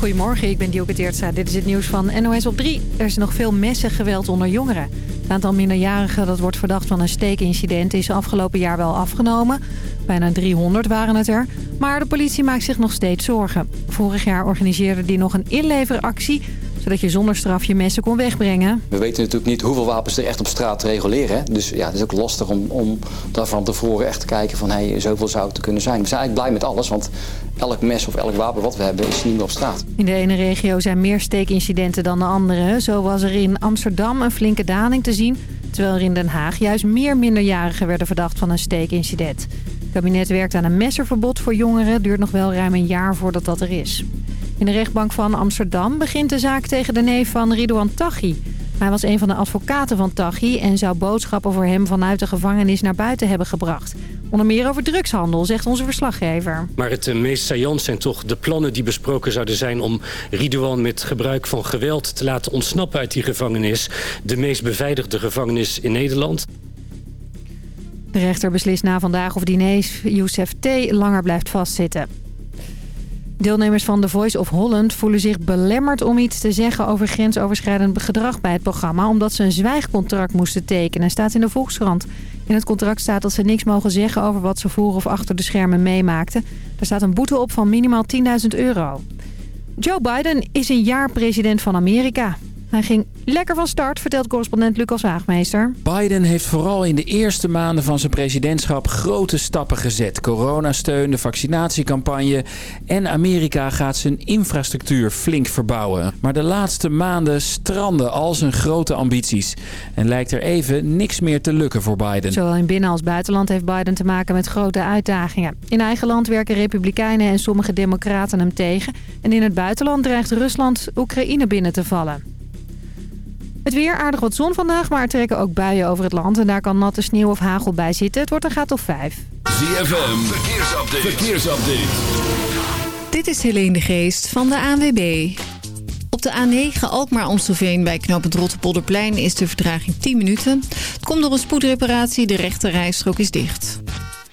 Goedemorgen, ik ben Dioke Teertstra. Dit is het nieuws van NOS op 3. Er is nog veel messengeweld onder jongeren. Het aantal minderjarigen dat wordt verdacht van een steekincident is afgelopen jaar wel afgenomen. Bijna 300 waren het er. Maar de politie maakt zich nog steeds zorgen. Vorig jaar organiseerde die nog een inleveractie zodat je zonder straf je messen kon wegbrengen. We weten natuurlijk niet hoeveel wapens er echt op straat reguleren. Dus ja, het is ook lastig om, om daar van tevoren echt te kijken van hey, zoveel zou het kunnen zijn. We zijn eigenlijk blij met alles, want elk mes of elk wapen wat we hebben is niet meer op straat. In de ene regio zijn meer steekincidenten dan de andere. Zo was er in Amsterdam een flinke daling te zien... terwijl er in Den Haag juist meer minderjarigen werden verdacht van een steekincident. Het kabinet werkt aan een messerverbod voor jongeren. Het duurt nog wel ruim een jaar voordat dat er is. In de rechtbank van Amsterdam begint de zaak tegen de neef van Ridouan Taghi. Hij was een van de advocaten van Taghi en zou boodschappen voor hem vanuit de gevangenis naar buiten hebben gebracht. Onder meer over drugshandel, zegt onze verslaggever. Maar het meest saillant zijn toch de plannen die besproken zouden zijn... om Ridouan met gebruik van geweld te laten ontsnappen uit die gevangenis. De meest beveiligde gevangenis in Nederland. De rechter beslist na vandaag of Dinees Youssef T. langer blijft vastzitten. Deelnemers van The Voice of Holland voelen zich belemmerd om iets te zeggen over grensoverschrijdend gedrag bij het programma... omdat ze een zwijgcontract moesten tekenen, staat in de Volkskrant. In het contract staat dat ze niks mogen zeggen over wat ze voor of achter de schermen meemaakten. Er staat een boete op van minimaal 10.000 euro. Joe Biden is een jaar president van Amerika. Hij ging lekker van start, vertelt correspondent Lucas Waagmeester. Biden heeft vooral in de eerste maanden van zijn presidentschap grote stappen gezet. Coronasteun, de vaccinatiecampagne en Amerika gaat zijn infrastructuur flink verbouwen. Maar de laatste maanden stranden al zijn grote ambities. En lijkt er even niks meer te lukken voor Biden. Zowel in binnen- als buitenland heeft Biden te maken met grote uitdagingen. In eigen land werken republikeinen en sommige democraten hem tegen. En in het buitenland dreigt Rusland Oekraïne binnen te vallen. Het weer aardig wat zon vandaag, maar er trekken ook buien over het land. En daar kan natte sneeuw of hagel bij zitten. Het wordt een graad of 5. ZFM, verkeersupdate. verkeersupdate. Dit is Helene de Geest van de ANWB. Op de A9 Alkmaar-Amstelveen bij knooppunt Rotterpolderplein is de vertraging 10 minuten. Het komt door een spoedreparatie, de rechte rijstrook is dicht.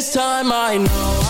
this time I know.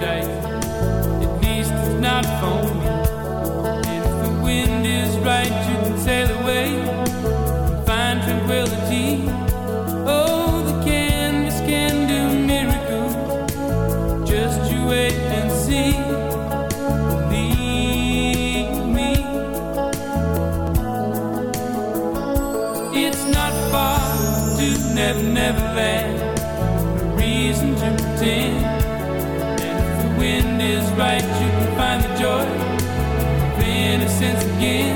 Paradise. Again.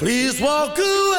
Please walk away.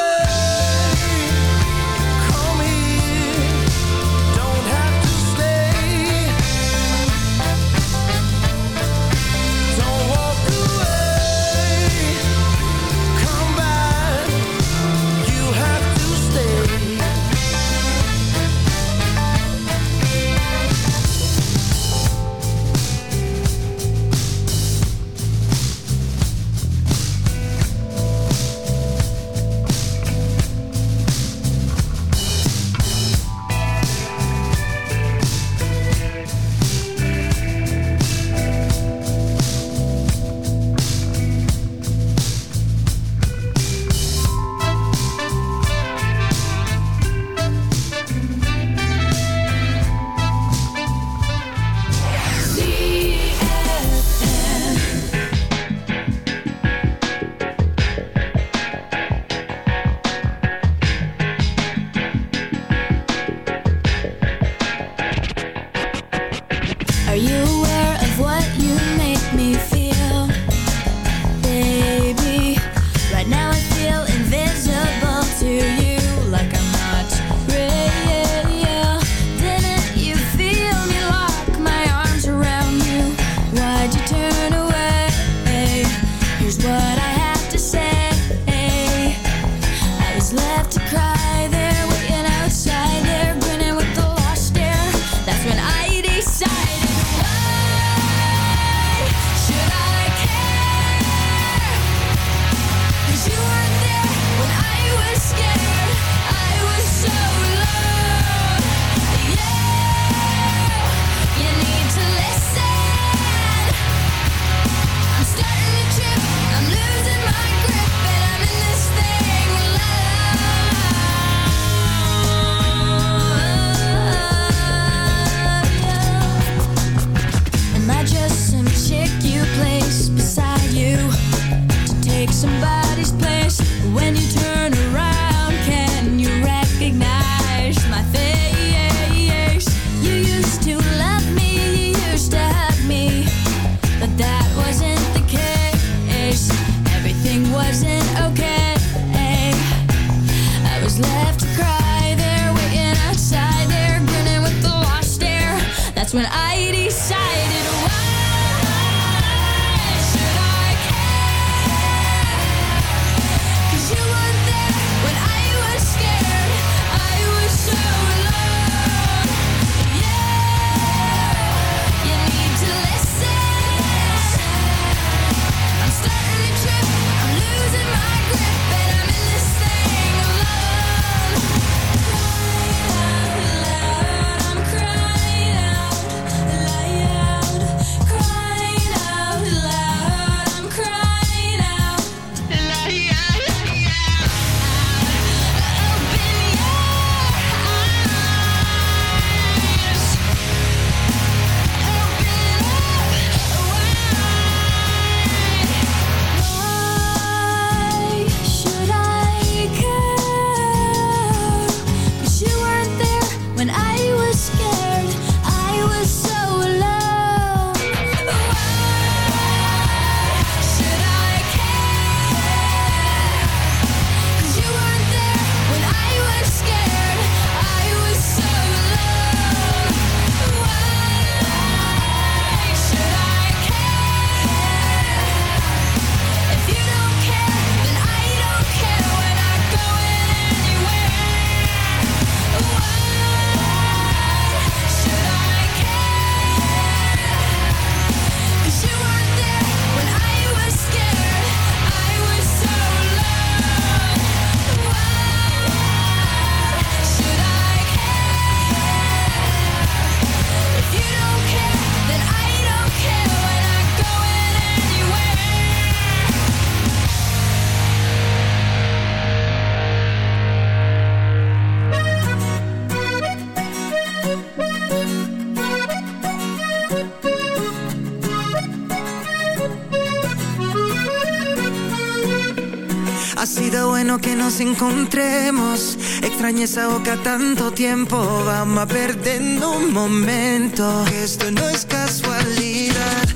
encontremos. Extrañé esa boca tanto tiempo, vamos a perdiendo un momento. Esto no es casualidad,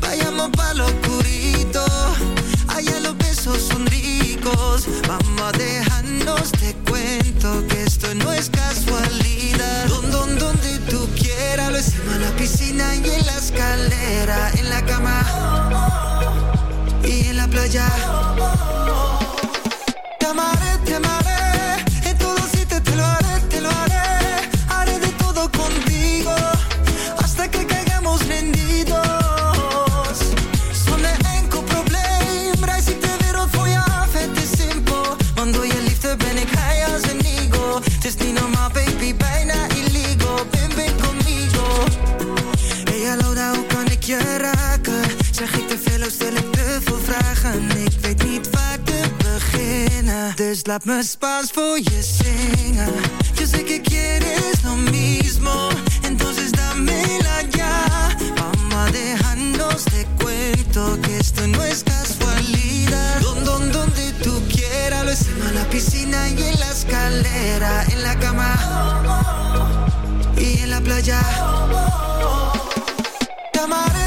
vayamos pa' lo oscurito. Allá los besos son ricos, vamos a dejarnos de cuento. Que esto no es casualidad, don, donde tú quieras. Lo hicimos en la piscina y en la escalera, en la cama y en la playa pues laat me spaas. Yo sé que quieres lo mismo, entonces dámela ya. Vamos a dejarnos de cuento que esto no es casualidad. Don, don, donde tú quieras, lo hicimos en la piscina y en la escalera, en la cama y en la playa. Tamara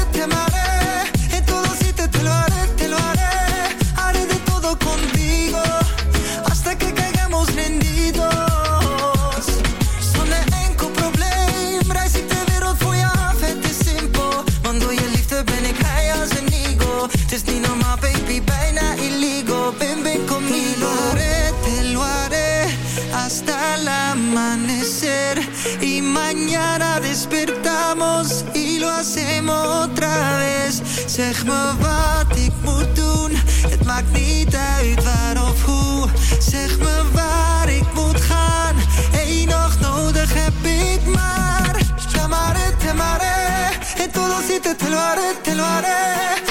te lo haré, te lo haré.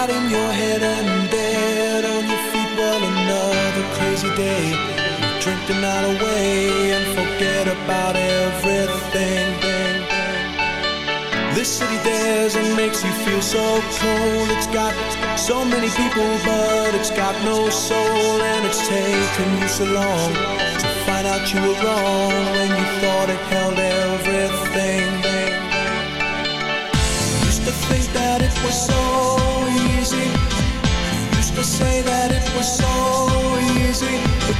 In your head and dead on your feet. Well, another crazy day. Drink the night away and forget about everything. This city dares and makes you feel so cold. It's got so many people, but it's got no soul. And it's taken you so long to find out you were wrong when you thought it held everything. Used to think that it was so say that it was so easy.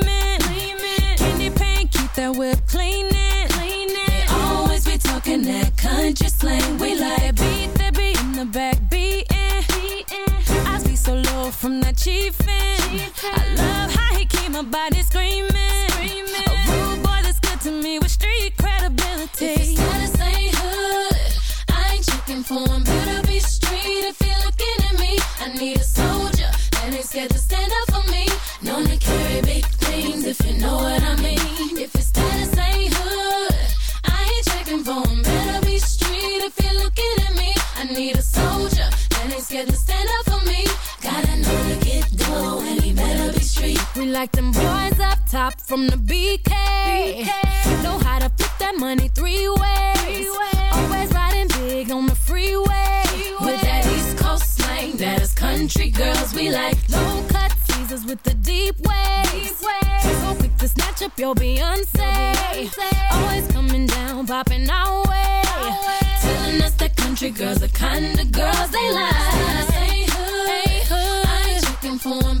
That whip cleaning, cleaning. They always be talking that country slang. We like beat that beat in the back beating, beating. I see so low from that chiefin'. I love how he keep my body screaming, screaming. A rude boy that's good to me with street credibility. If his status ain't hood, I ain't checking for him. Better be street if you're looking at me. I need a soldier that ain't scared to like them boys up top from the BK. Know how to flip that money three ways. Always riding big on the freeway. With that East Coast slang, that is country girls we like. Low cut teasers with the deep waves. So quick to snatch up your Beyonce. Always coming down, popping our way. Telling us that country girls are kind of girls they like. Hey hood, I ain't checking for 'em.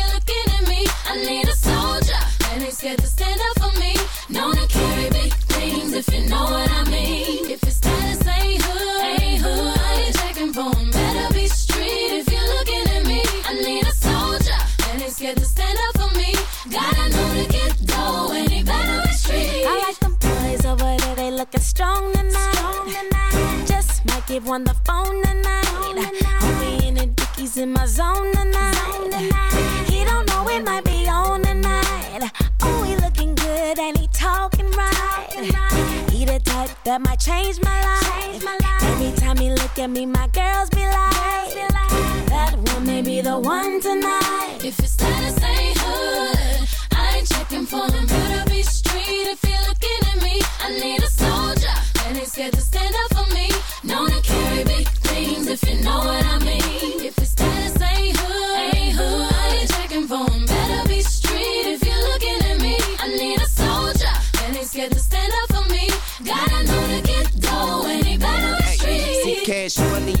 I need a soldier that ain't scared to stand up for me. Known to carry big things if you know what I mean. If your status ain't hood, ain't hood, I ain't checking for 'em. Better be street if you're looking at me. I need a soldier that ain't scared to stand up for me. Gotta know to get dough and he better be street. I like them boys over there, they looking strong tonight. Just might give one the phone tonight. Homie in the dickies in my zone tonight. He don't it might be on tonight. Oh, he looking good and he talking right. He the type that might change my life. Every time he look at me, my girls be like, that one may be the one tonight. If your status ain't hood, I ain't checking for 'em. Better be street if you're looking at me. I need a soldier that ain't scared to stand up for me. Known to carry big things if you know what I mean. If cash money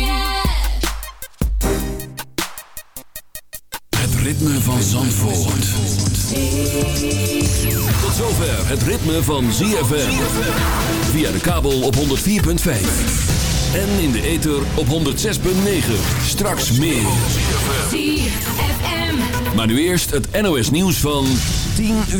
Ritme van Zandvoort. Tot zover het ritme van ZFM. Via de kabel op 104.5. En in de ether op 106.9. Straks meer. ZFM. Maar nu eerst het NOS nieuws van 10 uur.